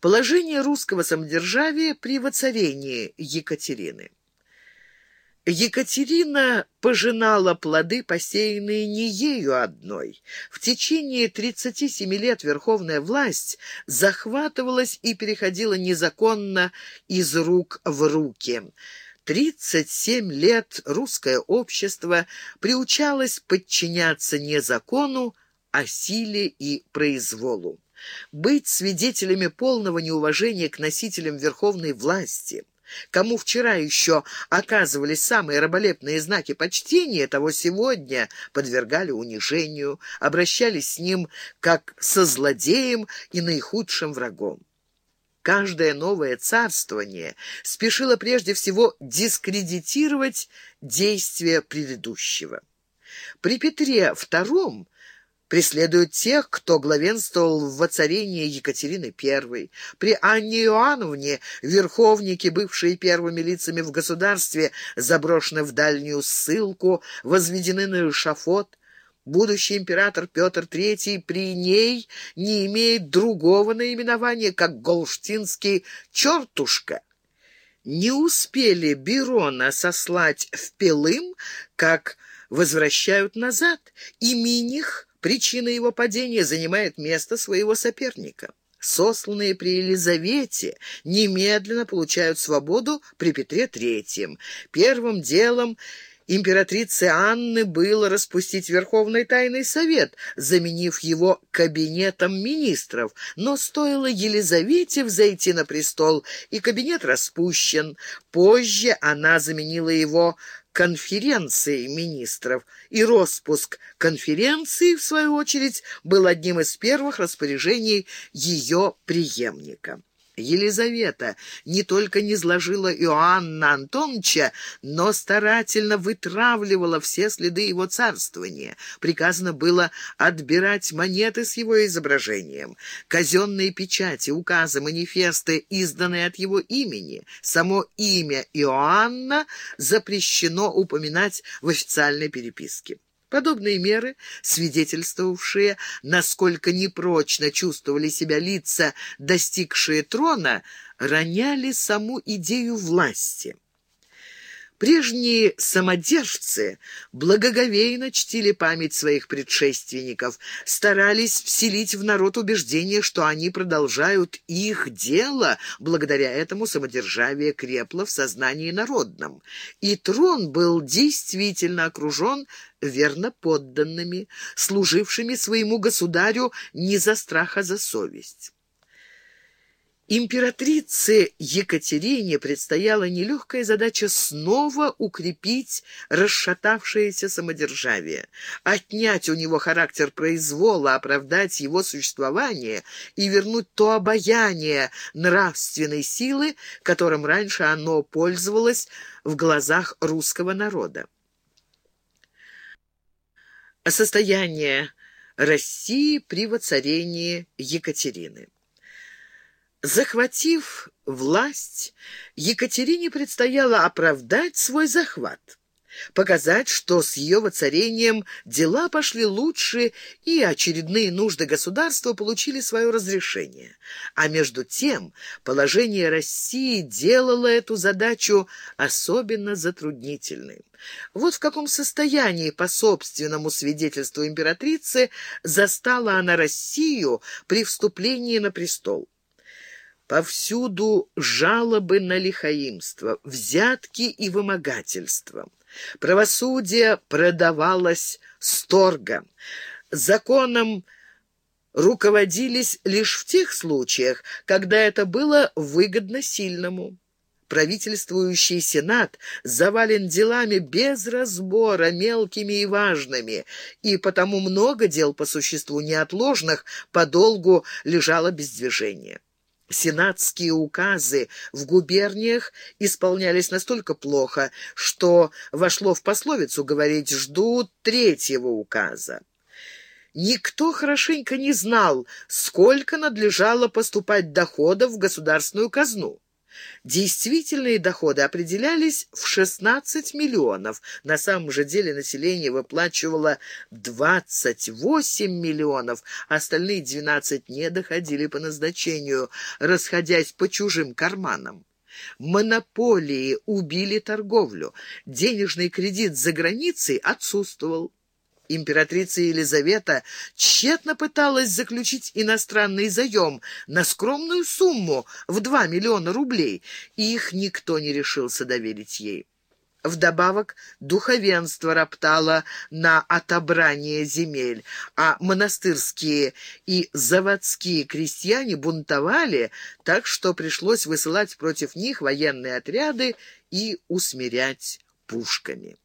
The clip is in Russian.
Положение русского самодержавия при воцарении Екатерины. Екатерина пожинала плоды, посеянные не ею одной. В течение 37 лет верховная власть захватывалась и переходила незаконно из рук в руки. 37 лет русское общество приучалось подчиняться не закону, а силе и произволу быть свидетелями полного неуважения к носителям верховной власти, кому вчера еще оказывались самые раболепные знаки почтения, того сегодня подвергали унижению, обращались с ним как со злодеем и наихудшим врагом. Каждое новое царствование спешило прежде всего дискредитировать действия предыдущего. При Петре II преследуют тех, кто главенствовал в воцарении Екатерины I. При Анне Иоанновне верховники, бывшие первыми лицами в государстве, заброшены в дальнюю ссылку, возведены на эшафот. Будущий император Петр III при ней не имеет другого наименования, как Голштинский «чертушка». Не успели Бирона сослать в Пелым, как возвращают назад, и Миних Причина его падения занимает место своего соперника. Сосланные при Елизавете немедленно получают свободу при Петре III. Первым делом императрицы Анны было распустить Верховный Тайный Совет, заменив его кабинетом министров, но стоило Елизавете взойти на престол, и кабинет распущен. Позже она заменила его конференции министров, и распуск конференции, в свою очередь, был одним из первых распоряжений ее преемника. Елизавета не только не сложила Иоанна Антоновича, но старательно вытравливала все следы его царствования. Приказано было отбирать монеты с его изображением, казенные печати, указы, манифесты, изданные от его имени. Само имя Иоанна запрещено упоминать в официальной переписке. Подобные меры, свидетельствовавшие, насколько непрочно чувствовали себя лица, достигшие трона, роняли саму идею власти. Прежние самодержцы благоговейно чтили память своих предшественников, старались вселить в народ убеждение, что они продолжают их дело, благодаря этому самодержавие крепло в сознании народном. И трон был действительно окружен верно подданными, служившими своему государю не за страх, а за совесть. Императрице Екатерине предстояла нелегкая задача снова укрепить расшатавшееся самодержавие, отнять у него характер произвола, оправдать его существование и вернуть то обаяние нравственной силы, которым раньше оно пользовалось в глазах русского народа. Состояние России при воцарении Екатерины Захватив власть, Екатерине предстояло оправдать свой захват, показать, что с ее воцарением дела пошли лучше и очередные нужды государства получили свое разрешение. А между тем положение России делало эту задачу особенно затруднительной. Вот в каком состоянии, по собственному свидетельству императрицы, застала она Россию при вступлении на престол. Повсюду жалобы на лихаимство, взятки и вымогательство. Правосудие продавалось сторго. Законом руководились лишь в тех случаях, когда это было выгодно сильному. Правительствующий сенат завален делами без разбора, мелкими и важными, и потому много дел по существу неотложных подолгу лежало без движения. Сенатские указы в губерниях исполнялись настолько плохо, что вошло в пословицу говорить «ждут третьего указа». Никто хорошенько не знал, сколько надлежало поступать доходов в государственную казну. Действительные доходы определялись в 16 миллионов. На самом же деле население выплачивало 28 миллионов, остальные 12 не доходили по назначению, расходясь по чужим карманам. Монополии убили торговлю, денежный кредит за границей отсутствовал. Императрица Елизавета тщетно пыталась заключить иностранный заем на скромную сумму в 2 миллиона рублей, и их никто не решился доверить ей. Вдобавок духовенство роптало на отобрание земель, а монастырские и заводские крестьяне бунтовали, так что пришлось высылать против них военные отряды и усмирять пушками.